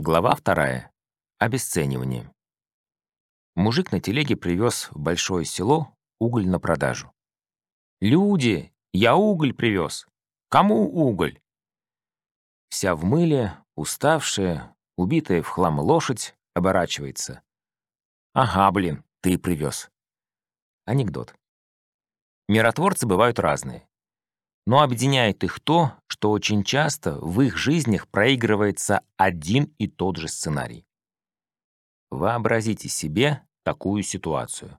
Глава вторая. Обесценивание. Мужик на телеге привез в большое село уголь на продажу. «Люди, я уголь привез. Кому уголь?» Вся в мыле, уставшая, убитая в хлам лошадь, оборачивается. «Ага, блин, ты привез». Анекдот. Миротворцы бывают разные. Но объединяет их то, что очень часто в их жизнях проигрывается один и тот же сценарий. Вообразите себе такую ситуацию.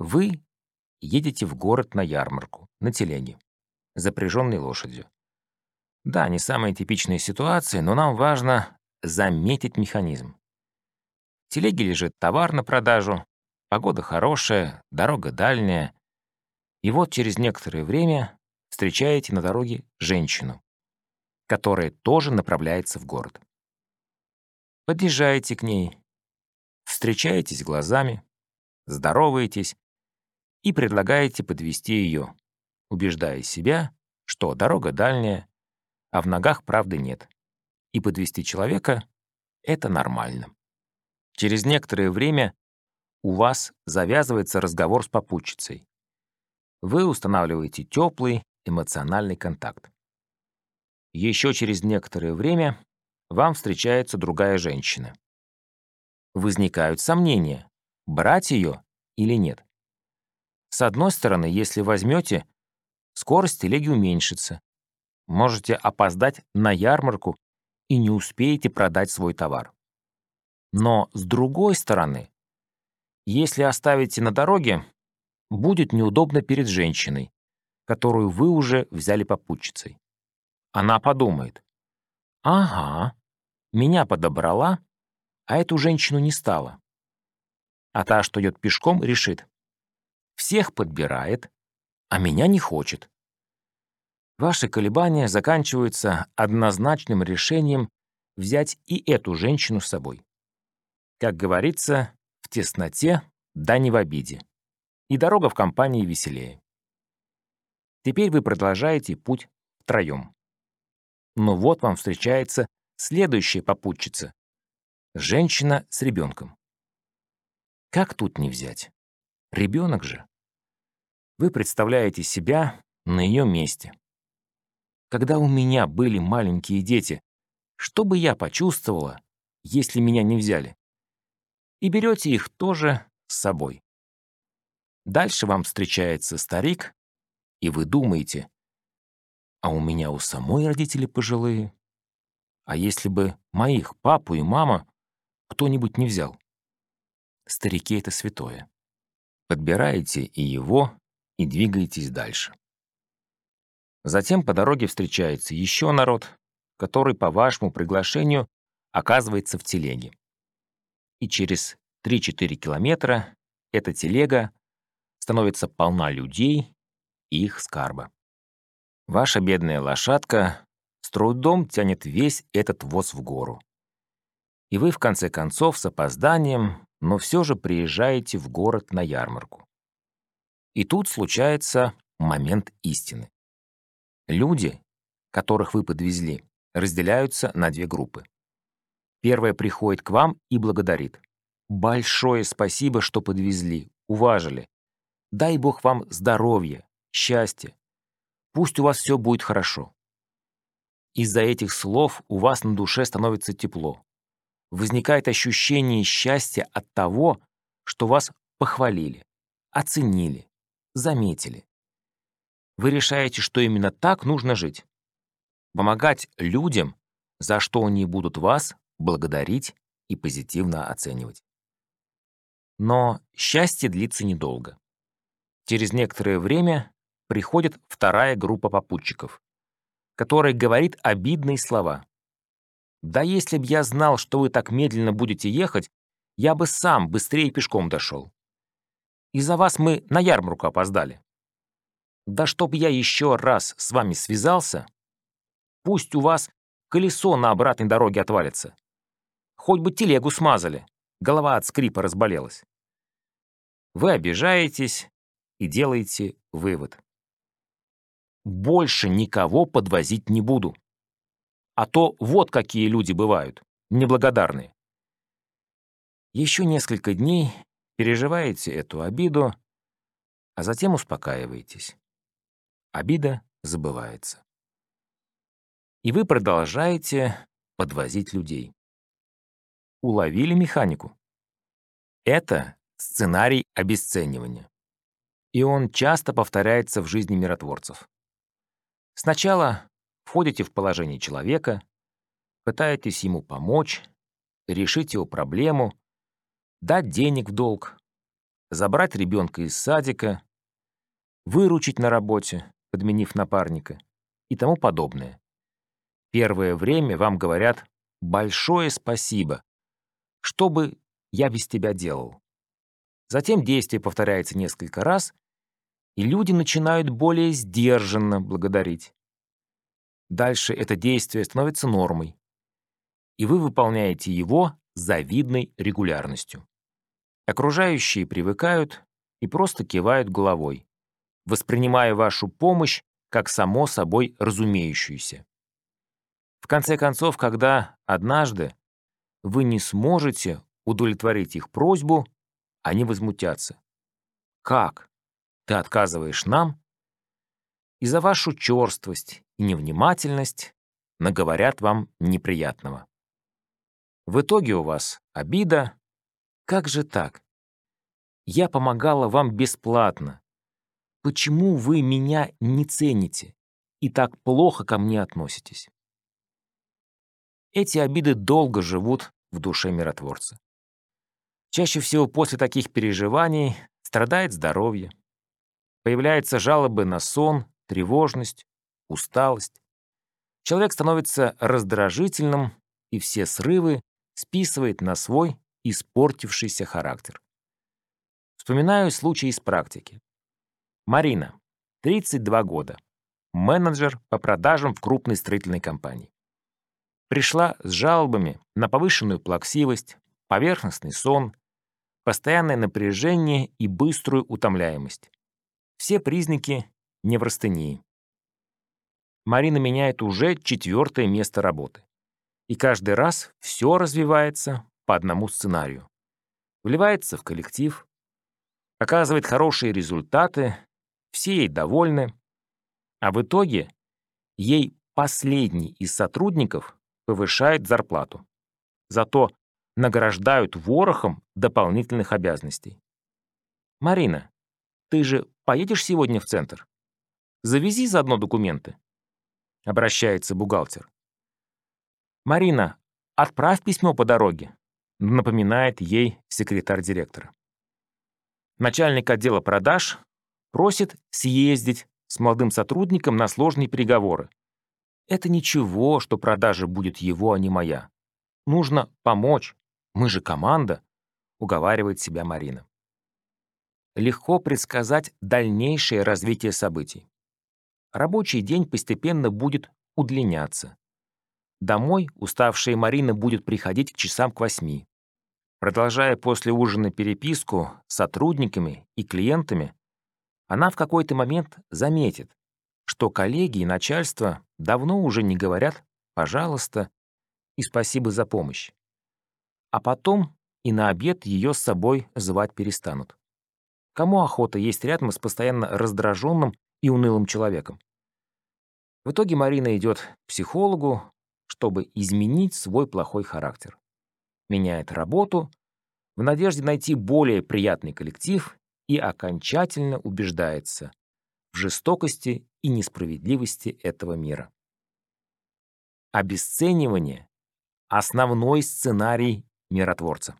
Вы едете в город на ярмарку, на телеге, запряженной лошадью. Да, не самая типичная ситуация, но нам важно заметить механизм. В телеге лежит товар на продажу, погода хорошая, дорога дальняя. И вот через некоторое время встречаете на дороге женщину, которая тоже направляется в город. Подъезжаете к ней, встречаетесь глазами, здороваетесь и предлагаете подвести ее, убеждая себя, что дорога дальняя, а в ногах правды нет, и подвести человека — это нормально. Через некоторое время у вас завязывается разговор с попутчицей. Вы устанавливаете теплый, эмоциональный контакт. Еще через некоторое время вам встречается другая женщина. Возникают сомнения, брать ее или нет. С одной стороны, если возьмете, скорость телеги уменьшится. Можете опоздать на ярмарку и не успеете продать свой товар. Но с другой стороны, если оставите на дороге, будет неудобно перед женщиной, которую вы уже взяли попутчицей. Она подумает. «Ага, меня подобрала, а эту женщину не стала». А та, что идет пешком, решит. «Всех подбирает, а меня не хочет». Ваши колебания заканчиваются однозначным решением взять и эту женщину с собой. Как говорится, в тесноте, да не в обиде. И дорога в компании веселее. Теперь вы продолжаете путь втроем. Но вот вам встречается следующая попутчица. Женщина с ребенком. Как тут не взять? Ребенок же. Вы представляете себя на ее месте. Когда у меня были маленькие дети, что бы я почувствовала, если меня не взяли? И берете их тоже с собой. Дальше вам встречается старик и вы думаете, а у меня у самой родители пожилые. А если бы моих папу и мама кто-нибудь не взял? Старики — это святое. Подбираете и его, и двигаетесь дальше. Затем по дороге встречается еще народ, который по вашему приглашению оказывается в телеге. И через 3-4 километра эта телега становится полна людей их скарба. Ваша бедная лошадка с трудом тянет весь этот воз в гору. И вы, в конце концов, с опозданием, но все же приезжаете в город на ярмарку. И тут случается момент истины. Люди, которых вы подвезли, разделяются на две группы. Первая приходит к вам и благодарит. «Большое спасибо, что подвезли, уважили. Дай Бог вам здоровья, счастье. Пусть у вас все будет хорошо. Из-за этих слов у вас на душе становится тепло. Возникает ощущение счастья от того, что вас похвалили, оценили, заметили. Вы решаете, что именно так нужно жить. Помогать людям, за что они будут вас благодарить и позитивно оценивать. Но счастье длится недолго. Через некоторое время приходит вторая группа попутчиков, которая говорит обидные слова. «Да если б я знал, что вы так медленно будете ехать, я бы сам быстрее пешком дошел. Из-за вас мы на ярмарку опоздали. Да чтоб я еще раз с вами связался, пусть у вас колесо на обратной дороге отвалится. Хоть бы телегу смазали, голова от скрипа разболелась. Вы обижаетесь и делаете вывод больше никого подвозить не буду. А то вот какие люди бывают. неблагодарные. Еще несколько дней переживаете эту обиду, а затем успокаиваетесь. Обида забывается. И вы продолжаете подвозить людей. Уловили механику? Это сценарий обесценивания. И он часто повторяется в жизни миротворцев. Сначала входите в положение человека, пытаетесь ему помочь, решить его проблему, дать денег в долг, забрать ребенка из садика, выручить на работе, подменив напарника и тому подобное. Первое время вам говорят «большое спасибо», что бы я без тебя делал. Затем действие повторяется несколько раз, и люди начинают более сдержанно благодарить. Дальше это действие становится нормой, и вы выполняете его завидной регулярностью. Окружающие привыкают и просто кивают головой, воспринимая вашу помощь как само собой разумеющуюся. В конце концов, когда однажды вы не сможете удовлетворить их просьбу, они возмутятся. «Как? Ты отказываешь нам?» И за вашу черствость и невнимательность наговорят вам неприятного. В итоге у вас обида. Как же так? Я помогала вам бесплатно. Почему вы меня не цените и так плохо ко мне относитесь? Эти обиды долго живут в душе миротворца. Чаще всего после таких переживаний страдает здоровье. Появляются жалобы на сон, тревожность, усталость. Человек становится раздражительным, и все срывы списывает на свой испортившийся характер. Вспоминаю случай из практики. Марина, 32 года, менеджер по продажам в крупной строительной компании. Пришла с жалобами на повышенную плаксивость, поверхностный сон, постоянное напряжение и быструю утомляемость. Все признаки неврастении. Марина меняет уже четвертое место работы. И каждый раз все развивается по одному сценарию. Вливается в коллектив, оказывает хорошие результаты, все ей довольны, а в итоге ей последний из сотрудников повышает зарплату. Зато награждают ворохом дополнительных обязанностей. «Марина, ты же поедешь сегодня в центр? Завези заодно документы», — обращается бухгалтер. «Марина, отправь письмо по дороге», — напоминает ей секретарь директора. Начальник отдела продаж просит съездить с молодым сотрудником на сложные переговоры. Это ничего, что продажа будет его, а не моя. Нужно помочь. Мы же команда, уговаривает себя Марина. Легко предсказать дальнейшее развитие событий. Рабочий день постепенно будет удлиняться. Домой уставшая Марина будет приходить к часам к восьми. Продолжая после ужина переписку с сотрудниками и клиентами, она в какой-то момент заметит, что коллеги и начальство давно уже не говорят «пожалуйста» и «спасибо за помощь». А потом и на обед ее с собой звать перестанут. Кому охота есть рядом с постоянно раздраженным и унылым человеком? В итоге Марина идет к психологу, чтобы изменить свой плохой характер. Меняет работу в надежде найти более приятный коллектив и окончательно убеждается в жестокости и несправедливости этого мира. Обесценивание — основной сценарий миротворца.